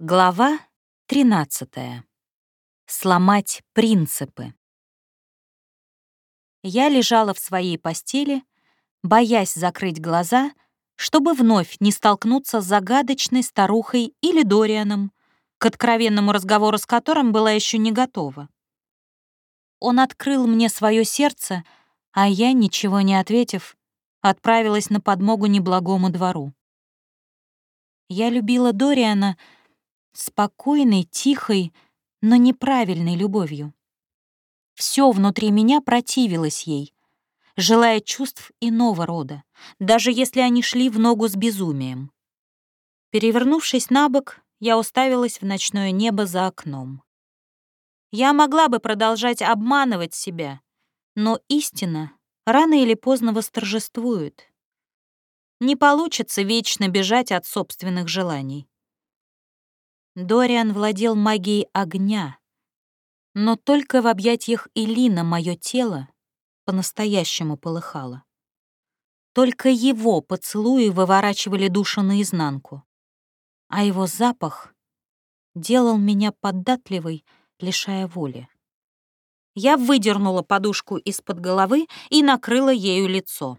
Глава 13. Сломать принципы. Я лежала в своей постели, боясь закрыть глаза, чтобы вновь не столкнуться с загадочной старухой или Дорианом, к откровенному разговору с которым была еще не готова. Он открыл мне свое сердце, а я, ничего не ответив, отправилась на подмогу неблагому двору. Я любила Дориана — спокойной, тихой, но неправильной любовью. Все внутри меня противилось ей, желая чувств иного рода, даже если они шли в ногу с безумием. Перевернувшись на бок, я уставилась в ночное небо за окном. Я могла бы продолжать обманывать себя, но истина рано или поздно восторжествует. Не получится вечно бежать от собственных желаний. Дориан владел магией огня, но только в объятиях Элина мое тело по-настоящему полыхало. Только его поцелуи выворачивали душу наизнанку, а его запах делал меня податливой, лишая воли. Я выдернула подушку из-под головы и накрыла ею лицо.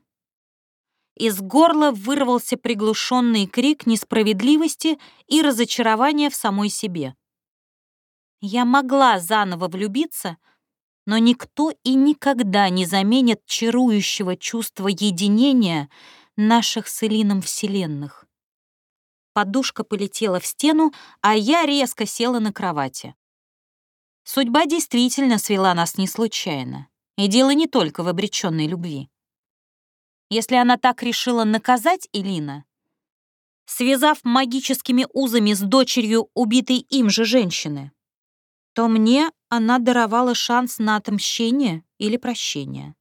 Из горла вырвался приглушенный крик несправедливости и разочарования в самой себе. Я могла заново влюбиться, но никто и никогда не заменит чарующего чувства единения наших с Элином вселенных. Подушка полетела в стену, а я резко села на кровати. Судьба действительно свела нас не случайно, и дело не только в обреченной любви если она так решила наказать Элина, связав магическими узами с дочерью убитой им же женщины, то мне она даровала шанс на отмщение или прощение.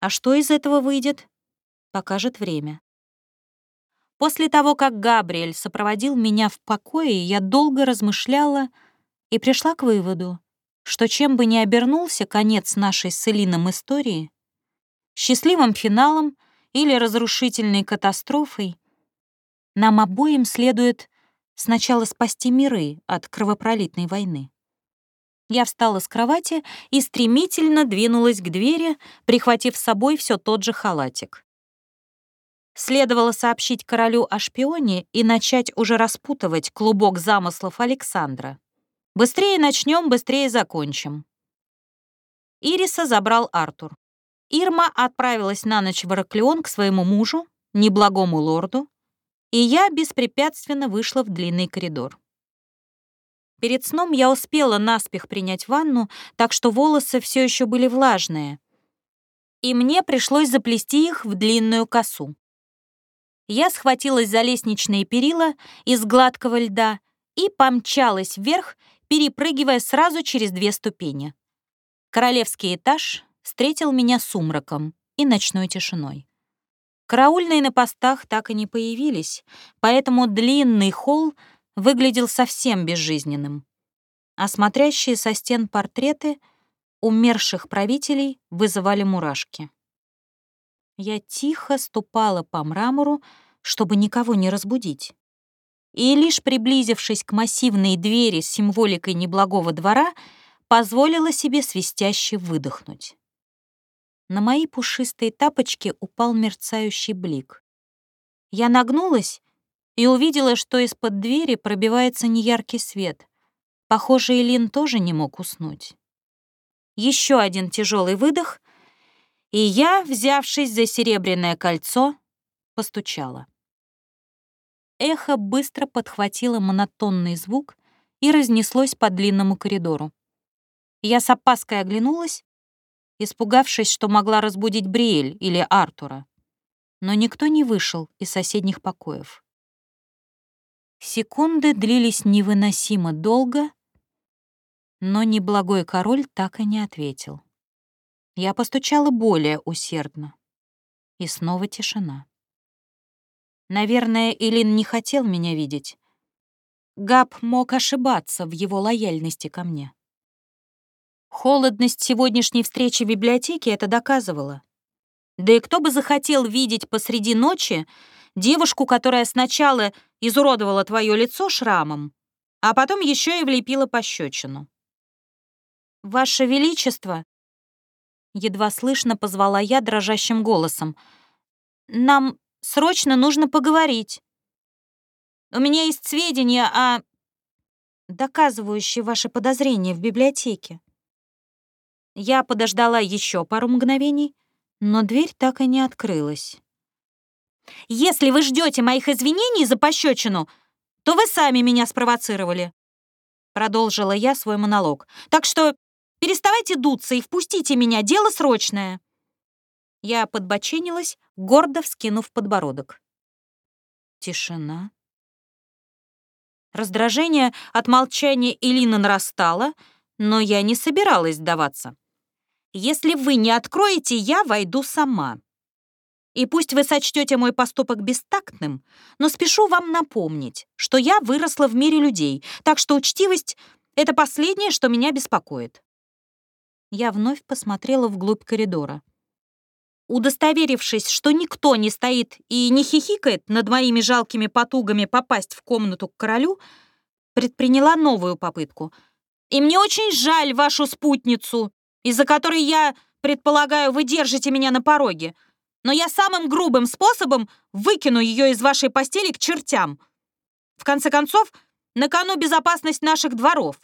А что из этого выйдет, покажет время. После того, как Габриэль сопроводил меня в покое, я долго размышляла и пришла к выводу, что чем бы ни обернулся конец нашей с Элином истории, счастливым финалом или разрушительной катастрофой, нам обоим следует сначала спасти миры от кровопролитной войны. Я встала с кровати и стремительно двинулась к двери, прихватив с собой все тот же халатик. Следовало сообщить королю о шпионе и начать уже распутывать клубок замыслов Александра. Быстрее начнем, быстрее закончим. Ириса забрал Артур. Ирма отправилась на ночь в Ираклион к своему мужу, неблагому лорду, и я беспрепятственно вышла в длинный коридор. Перед сном я успела наспех принять ванну, так что волосы все еще были влажные, и мне пришлось заплести их в длинную косу. Я схватилась за лестничные перила из гладкого льда и помчалась вверх, перепрыгивая сразу через две ступени. Королевский этаж, встретил меня сумраком и ночной тишиной. Караульные на постах так и не появились, поэтому длинный холл выглядел совсем безжизненным. А смотрящие со стен портреты умерших правителей вызывали мурашки. Я тихо ступала по мрамору, чтобы никого не разбудить. И лишь приблизившись к массивной двери с символикой неблагого двора, позволила себе свистяще выдохнуть. На мои пушистые тапочки упал мерцающий блик. Я нагнулась и увидела, что из-под двери пробивается неяркий свет. Похоже, Илин тоже не мог уснуть. Еще один тяжелый выдох, и я, взявшись за серебряное кольцо, постучала. Эхо быстро подхватило монотонный звук и разнеслось по длинному коридору. Я с опаской оглянулась испугавшись, что могла разбудить Бриэль или Артура. Но никто не вышел из соседних покоев. Секунды длились невыносимо долго, но неблагой король так и не ответил. Я постучала более усердно. И снова тишина. Наверное, Илин не хотел меня видеть. Габ мог ошибаться в его лояльности ко мне. Холодность сегодняшней встречи в библиотеке это доказывала. Да и кто бы захотел видеть посреди ночи девушку, которая сначала изуродовала твое лицо шрамом, а потом еще и влепила пощечину. «Ваше Величество!» Едва слышно позвала я дрожащим голосом. «Нам срочно нужно поговорить. У меня есть сведения о... доказывающие ваши подозрения в библиотеке». Я подождала еще пару мгновений, но дверь так и не открылась. «Если вы ждете моих извинений за пощечину, то вы сами меня спровоцировали», продолжила я свой монолог. «Так что переставайте дуться и впустите меня, дело срочное». Я подбоченилась, гордо вскинув подбородок. Тишина. Раздражение от молчания Элины нарастало, но я не собиралась сдаваться. Если вы не откроете, я войду сама. И пусть вы сочтете мой поступок бестактным, но спешу вам напомнить, что я выросла в мире людей, так что учтивость — это последнее, что меня беспокоит. Я вновь посмотрела вглубь коридора. Удостоверившись, что никто не стоит и не хихикает над моими жалкими потугами попасть в комнату к королю, предприняла новую попытку. «И мне очень жаль вашу спутницу из-за которой я, предполагаю, вы держите меня на пороге. Но я самым грубым способом выкину ее из вашей постели к чертям. В конце концов, на кону безопасность наших дворов.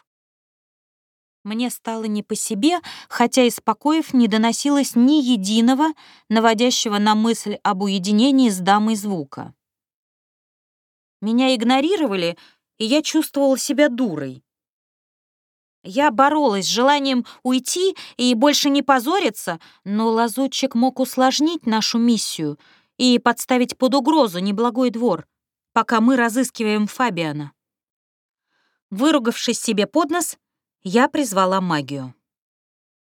Мне стало не по себе, хотя из покоев не доносилось ни единого, наводящего на мысль об уединении с дамой звука. Меня игнорировали, и я чувствовала себя дурой. Я боролась с желанием уйти и больше не позориться, но лазутчик мог усложнить нашу миссию и подставить под угрозу неблагой двор, пока мы разыскиваем Фабиана. Выругавшись себе под нос, я призвала магию.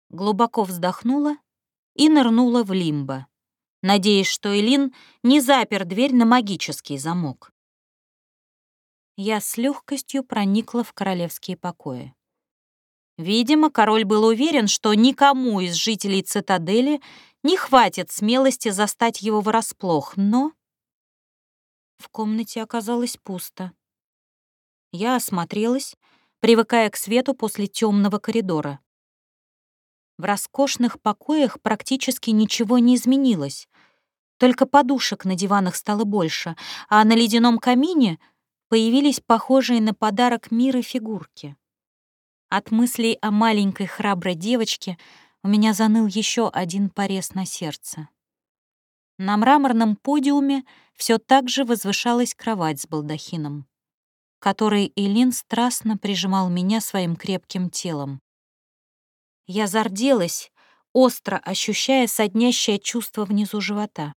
Глубоко вздохнула и нырнула в лимбо, надеясь, что Элин не запер дверь на магический замок. Я с легкостью проникла в королевские покои. Видимо, король был уверен, что никому из жителей цитадели не хватит смелости застать его врасплох, но... В комнате оказалось пусто. Я осмотрелась, привыкая к свету после темного коридора. В роскошных покоях практически ничего не изменилось. Только подушек на диванах стало больше, а на ледяном камине появились похожие на подарок мира фигурки. От мыслей о маленькой храброй девочке у меня заныл еще один порез на сердце. На мраморном подиуме все так же возвышалась кровать с балдахином, которой Элин страстно прижимал меня своим крепким телом. Я зарделась, остро ощущая соднящее чувство внизу живота,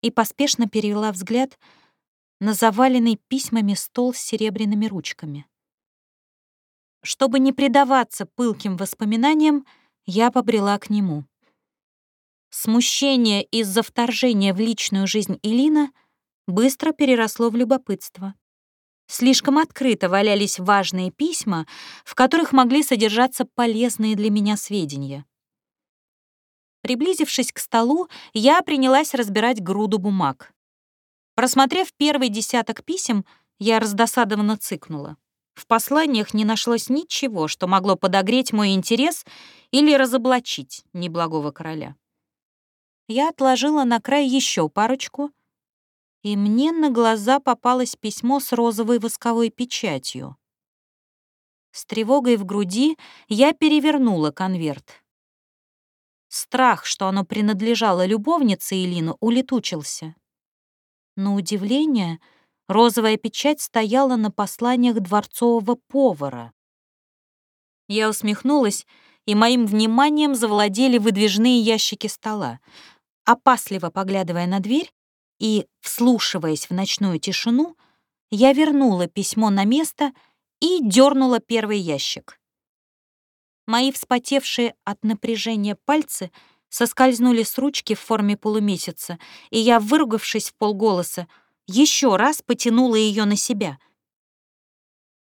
и поспешно перевела взгляд на заваленный письмами стол с серебряными ручками. Чтобы не предаваться пылким воспоминаниям, я побрела к нему. Смущение из-за вторжения в личную жизнь Илина быстро переросло в любопытство. Слишком открыто валялись важные письма, в которых могли содержаться полезные для меня сведения. Приблизившись к столу, я принялась разбирать груду бумаг. Просмотрев первый десяток писем, я раздосадованно цыкнула. В посланиях не нашлось ничего, что могло подогреть мой интерес или разоблачить неблагого короля. Я отложила на край еще парочку, и мне на глаза попалось письмо с розовой восковой печатью. С тревогой в груди я перевернула конверт. Страх, что оно принадлежало любовнице Элину, улетучился. На удивление — Розовая печать стояла на посланиях дворцового повара. Я усмехнулась, и моим вниманием завладели выдвижные ящики стола. Опасливо поглядывая на дверь и вслушиваясь в ночную тишину, я вернула письмо на место и дернула первый ящик. Мои вспотевшие от напряжения пальцы соскользнули с ручки в форме полумесяца, и я, выругавшись в полголоса, еще раз потянула ее на себя.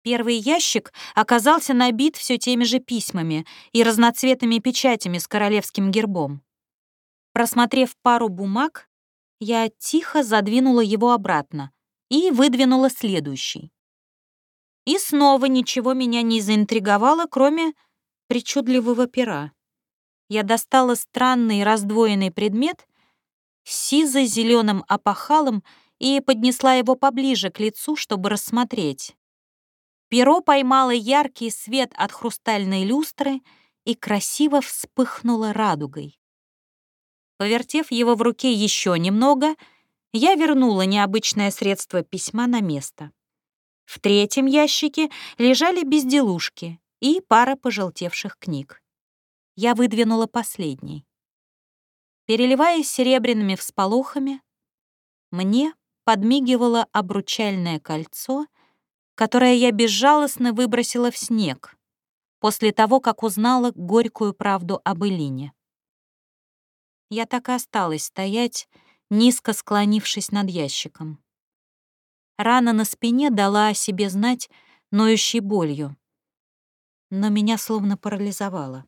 Первый ящик оказался набит все теми же письмами и разноцветными печатями с королевским гербом. Просмотрев пару бумаг, Я тихо задвинула его обратно и выдвинула следующий. И снова ничего меня не заинтриговало, кроме причудливого пера. Я достала странный раздвоенный предмет с сизо-зеленым опахалом и поднесла его поближе к лицу, чтобы рассмотреть. Перо поймало яркий свет от хрустальной люстры и красиво вспыхнуло радугой. Повертев его в руке еще немного, я вернула необычное средство письма на место. В третьем ящике лежали безделушки и пара пожелтевших книг. Я выдвинула последний. Переливаясь серебряными всполохами, мне подмигивало обручальное кольцо, которое я безжалостно выбросила в снег после того, как узнала горькую правду об Элине. Я так и осталась стоять, низко склонившись над ящиком. Рана на спине дала о себе знать ноющей болью, но меня словно парализовало.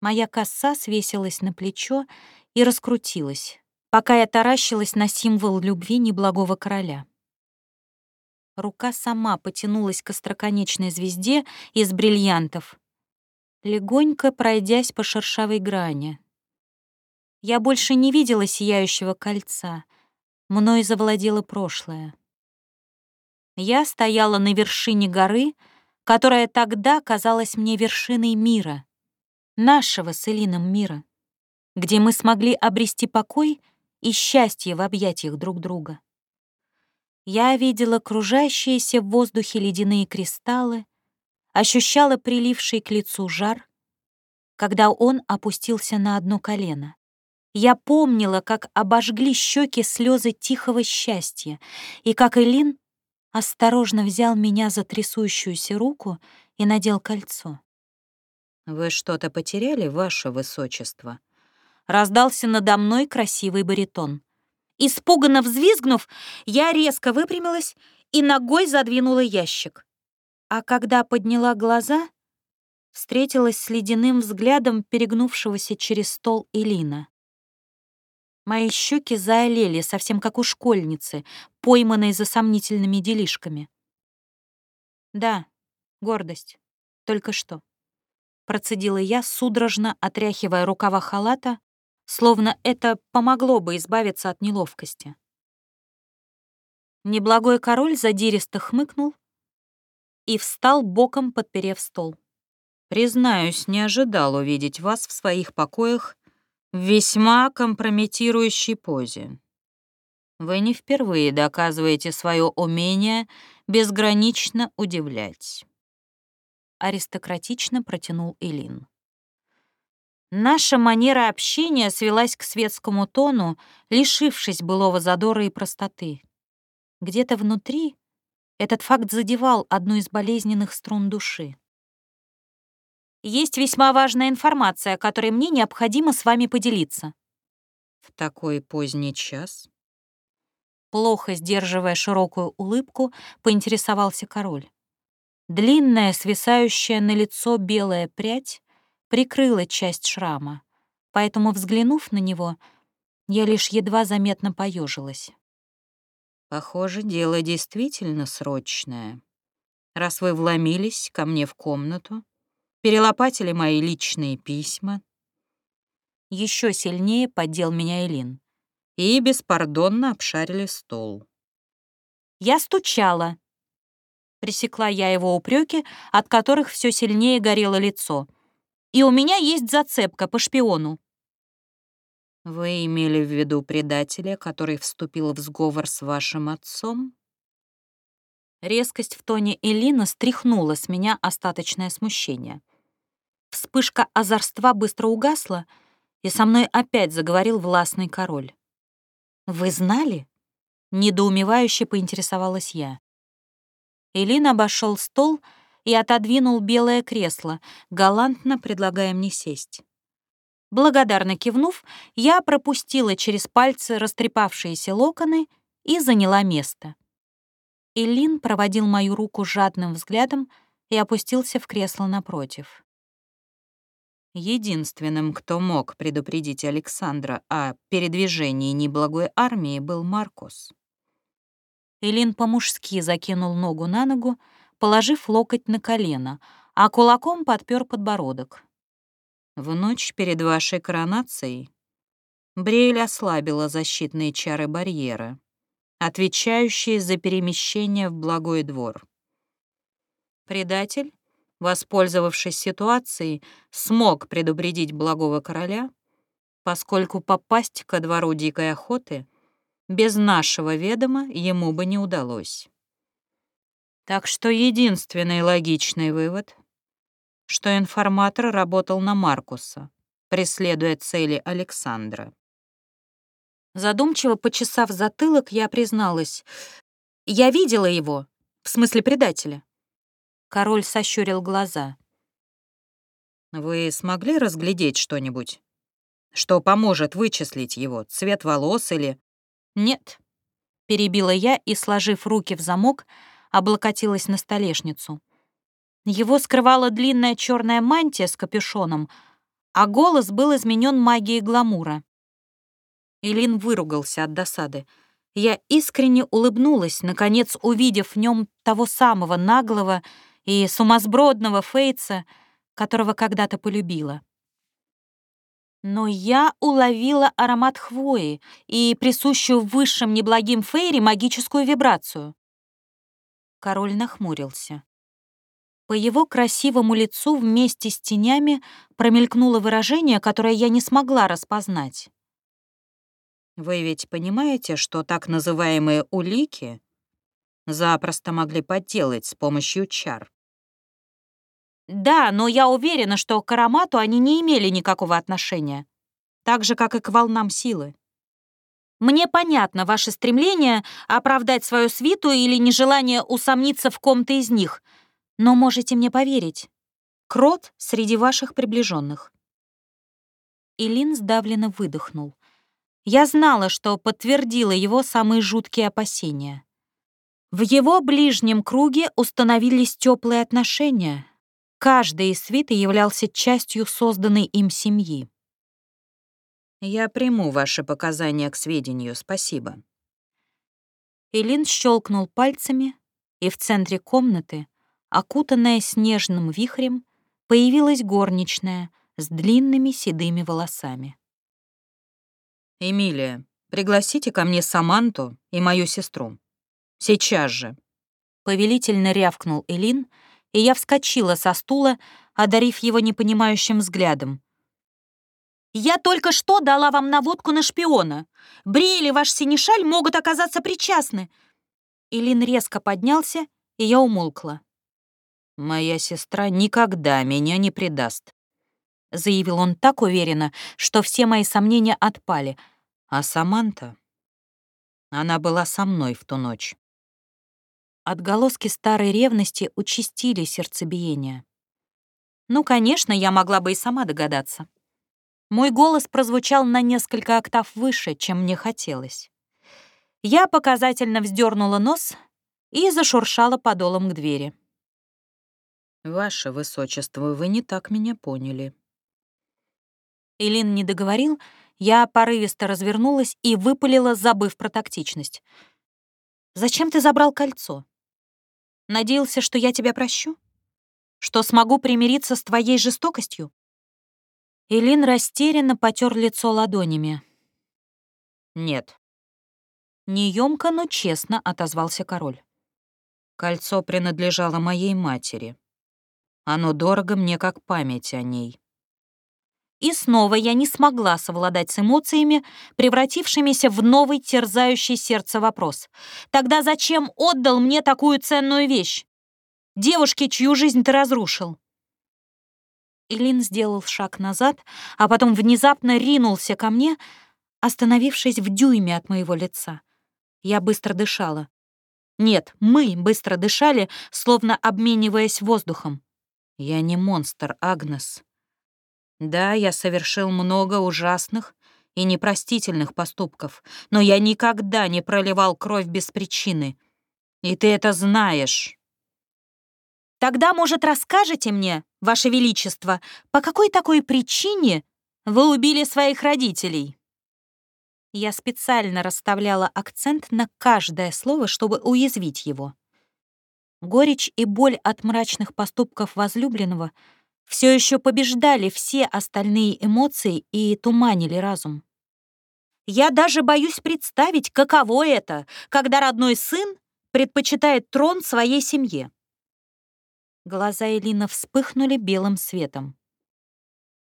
Моя коса свесилась на плечо и раскрутилась, пока я таращилась на символ любви неблагого короля. Рука сама потянулась к остроконечной звезде из бриллиантов, легонько пройдясь по шершавой грани. Я больше не видела сияющего кольца, мной завладело прошлое. Я стояла на вершине горы, которая тогда казалась мне вершиной мира, нашего с Элином мира, где мы смогли обрести покой и счастье в объятиях друг друга. Я видела кружащиеся в воздухе ледяные кристаллы, ощущала приливший к лицу жар, когда он опустился на одно колено. Я помнила, как обожгли щеки слезы тихого счастья, и как Элин осторожно взял меня за трясущуюся руку и надел кольцо. «Вы что-то потеряли, ваше высочество?» Раздался надо мной красивый баритон. Испуганно взвизгнув, я резко выпрямилась и ногой задвинула ящик. А когда подняла глаза, встретилась с ледяным взглядом перегнувшегося через стол Элина. Мои щеки заолели, совсем как у школьницы, пойманной за сомнительными делишками. Да, гордость. Только что. Процедила я, судорожно отряхивая рукава халата, словно это помогло бы избавиться от неловкости. Неблагой король задиристо хмыкнул и встал боком, подперев стол. «Признаюсь, не ожидал увидеть вас в своих покоях в весьма компрометирующей позе. Вы не впервые доказываете свое умение безгранично удивлять. Аристократично протянул Элин. Наша манера общения свелась к светскому тону, лишившись былого задора и простоты. Где-то внутри этот факт задевал одну из болезненных струн души. Есть весьма важная информация, которой мне необходимо с вами поделиться». «В такой поздний час?» Плохо сдерживая широкую улыбку, поинтересовался король. Длинная, свисающая на лицо белая прядь прикрыла часть шрама, поэтому, взглянув на него, я лишь едва заметно поежилась. «Похоже, дело действительно срочное. Раз вы вломились ко мне в комнату, перелопатили мои личные письма. Еще сильнее поддел меня Элин. И беспардонно обшарили стол. Я стучала. Пресекла я его упреки, от которых все сильнее горело лицо. И у меня есть зацепка по шпиону. Вы имели в виду предателя, который вступил в сговор с вашим отцом? Резкость в тоне Элина стряхнула с меня остаточное смущение. Вспышка озорства быстро угасла, и со мной опять заговорил властный король. «Вы знали?» — недоумевающе поинтересовалась я. Элин обошел стол и отодвинул белое кресло, галантно предлагая мне сесть. Благодарно кивнув, я пропустила через пальцы растрепавшиеся локоны и заняла место. Элин проводил мою руку жадным взглядом и опустился в кресло напротив. Единственным, кто мог предупредить Александра о передвижении неблагой армии, был Маркус. Элин по-мужски закинул ногу на ногу, положив локоть на колено, а кулаком подпер подбородок. В ночь перед вашей коронацией Бриэль ослабила защитные чары барьера, отвечающие за перемещение в благой двор. Предатель воспользовавшись ситуацией, смог предупредить благого короля, поскольку попасть ко двору дикой охоты без нашего ведома ему бы не удалось. Так что единственный логичный вывод, что информатор работал на Маркуса, преследуя цели Александра. Задумчиво почесав затылок, я призналась. Я видела его, в смысле предателя. Король сощурил глаза. «Вы смогли разглядеть что-нибудь? Что поможет вычислить его? Цвет волос или...» «Нет», — перебила я и, сложив руки в замок, облокотилась на столешницу. Его скрывала длинная черная мантия с капюшоном, а голос был изменен магией гламура. Илин выругался от досады. Я искренне улыбнулась, наконец увидев в нем того самого наглого и сумасбродного Фейтса, которого когда-то полюбила. Но я уловила аромат хвои и присущую высшим неблагим Фейре магическую вибрацию. Король нахмурился. По его красивому лицу вместе с тенями промелькнуло выражение, которое я не смогла распознать. «Вы ведь понимаете, что так называемые улики запросто могли подделать с помощью чар?» Да, но я уверена, что к аромату они не имели никакого отношения. Так же, как и к волнам силы. Мне понятно ваше стремление оправдать свою свиту или нежелание усомниться в ком-то из них, но можете мне поверить. Крот среди ваших приближенных. Илин сдавленно выдохнул. Я знала, что подтвердила его самые жуткие опасения. В его ближнем круге установились теплые отношения, Каждый из свиты являлся частью созданной им семьи. «Я приму ваши показания к сведению, спасибо». Элин щелкнул пальцами, и в центре комнаты, окутанная снежным вихрем, появилась горничная с длинными седыми волосами. «Эмилия, пригласите ко мне Саманту и мою сестру. Сейчас же». Повелительно рявкнул Элин — и я вскочила со стула, одарив его непонимающим взглядом. «Я только что дала вам наводку на шпиона. Бри или ваш синешаль могут оказаться причастны». Илин резко поднялся, и я умолкла. «Моя сестра никогда меня не предаст», — заявил он так уверенно, что все мои сомнения отпали. «А Саманта? Она была со мной в ту ночь». Отголоски старой ревности участили сердцебиение. Ну, конечно, я могла бы и сама догадаться. Мой голос прозвучал на несколько октав выше, чем мне хотелось. Я показательно вздернула нос и зашуршала подолом к двери. «Ваше высочество, вы не так меня поняли». Илин не договорил, я порывисто развернулась и выпалила, забыв про тактичность. «Зачем ты забрал кольцо?» Надеялся, что я тебя прощу? Что смогу примириться с твоей жестокостью?» Илин растерянно потер лицо ладонями. «Нет». Неёмко, но честно отозвался король. «Кольцо принадлежало моей матери. Оно дорого мне как память о ней. И снова я не смогла совладать с эмоциями, превратившимися в новый терзающий сердце вопрос. Тогда зачем отдал мне такую ценную вещь? Девушке, чью жизнь ты разрушил? Илин сделал шаг назад, а потом внезапно ринулся ко мне, остановившись в дюйме от моего лица. Я быстро дышала. Нет, мы быстро дышали, словно обмениваясь воздухом. «Я не монстр, Агнес», да, я совершил много ужасных и непростительных поступков, но я никогда не проливал кровь без причины. И ты это знаешь. Тогда, может, расскажете мне, Ваше Величество, по какой такой причине вы убили своих родителей?» Я специально расставляла акцент на каждое слово, чтобы уязвить его. Горечь и боль от мрачных поступков возлюбленного все еще побеждали все остальные эмоции и туманили разум. Я даже боюсь представить, каково это, когда родной сын предпочитает трон своей семье. Глаза Элина вспыхнули белым светом.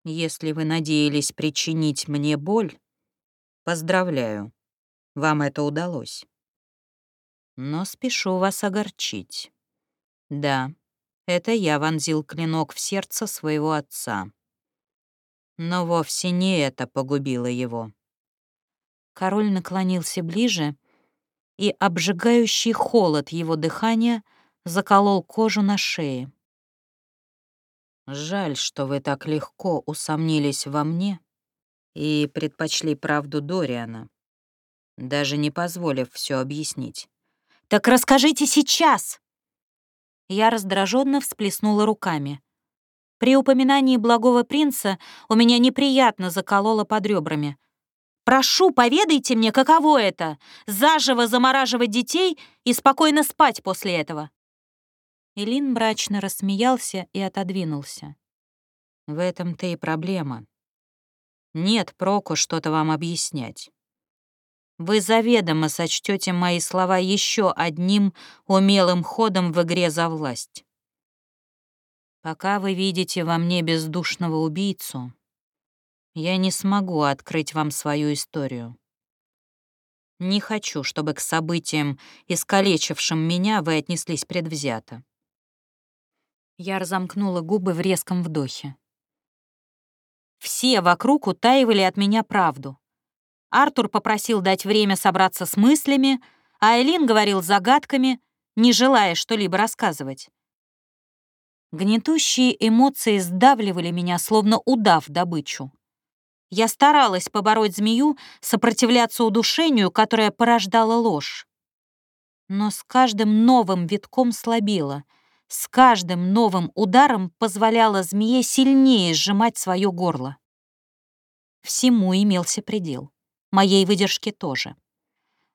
«Если вы надеялись причинить мне боль, поздравляю, вам это удалось. Но спешу вас огорчить. Да, это я вонзил клинок в сердце своего отца. Но вовсе не это погубило его. Король наклонился ближе, и обжигающий холод его дыхания заколол кожу на шее. «Жаль, что вы так легко усомнились во мне и предпочли правду Дориана, даже не позволив все объяснить. «Так расскажите сейчас!» Я раздраженно всплеснула руками. При упоминании благого принца у меня неприятно закололо под ребрами. «Прошу, поведайте мне, каково это — заживо замораживать детей и спокойно спать после этого!» Илин мрачно рассмеялся и отодвинулся. «В этом-то и проблема. Нет проку что-то вам объяснять. Вы заведомо сочтете мои слова еще одним умелым ходом в игре за власть. Пока вы видите во мне бездушного убийцу, я не смогу открыть вам свою историю. Не хочу, чтобы к событиям, искалечившим меня, вы отнеслись предвзято. Я разомкнула губы в резком вдохе. Все вокруг утаивали от меня правду. Артур попросил дать время собраться с мыслями, а Элин говорил загадками, не желая что-либо рассказывать. Гнетущие эмоции сдавливали меня, словно удав добычу. Я старалась побороть змею, сопротивляться удушению, которое порождало ложь. Но с каждым новым витком слабела, с каждым новым ударом позволяла змее сильнее сжимать свое горло. Всему имелся предел моей выдержки тоже.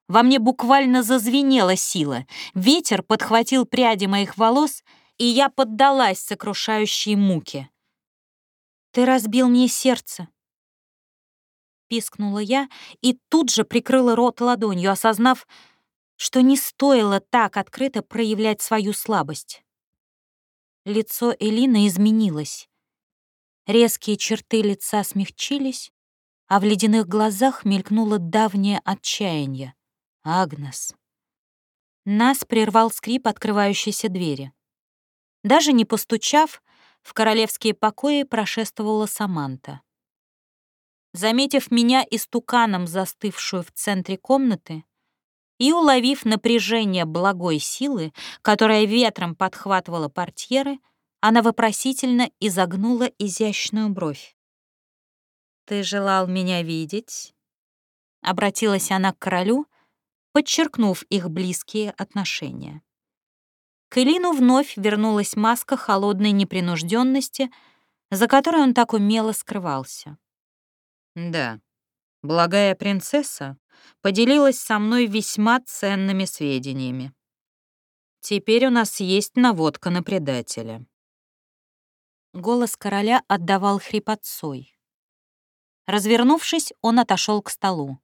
Во мне буквально зазвенела сила, ветер подхватил пряди моих волос, и я поддалась сокрушающей муке. «Ты разбил мне сердце», — пискнула я и тут же прикрыла рот ладонью, осознав, что не стоило так открыто проявлять свою слабость. Лицо Элины изменилось. Резкие черты лица смягчились, а в ледяных глазах мелькнуло давнее отчаяние. Агнес. Нас прервал скрип открывающейся двери. Даже не постучав, в королевские покои прошествовала Саманта. Заметив меня истуканом, застывшую в центре комнаты, и уловив напряжение благой силы, которая ветром подхватывала портьеры, она вопросительно изогнула изящную бровь. «Ты желал меня видеть?» Обратилась она к королю, подчеркнув их близкие отношения. К Элину вновь вернулась маска холодной непринужденности, за которой он так умело скрывался. «Да, благая принцесса поделилась со мной весьма ценными сведениями. Теперь у нас есть наводка на предателя». Голос короля отдавал хрипотцой. Развернувшись, он отошел к столу.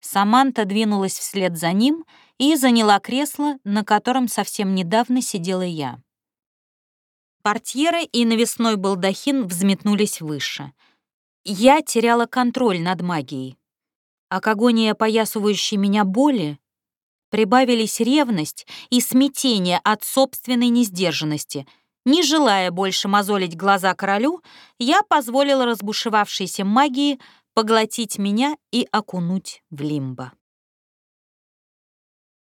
Саманта двинулась вслед за ним и заняла кресло, на котором совсем недавно сидела я. Портьеры и навесной балдахин взметнулись выше. Я теряла контроль над магией. А к агонии опоясывающей меня боли прибавились ревность и смятение от собственной несдержанности — не желая больше мозолить глаза королю, я позволила разбушевавшейся магии поглотить меня и окунуть в лимбо.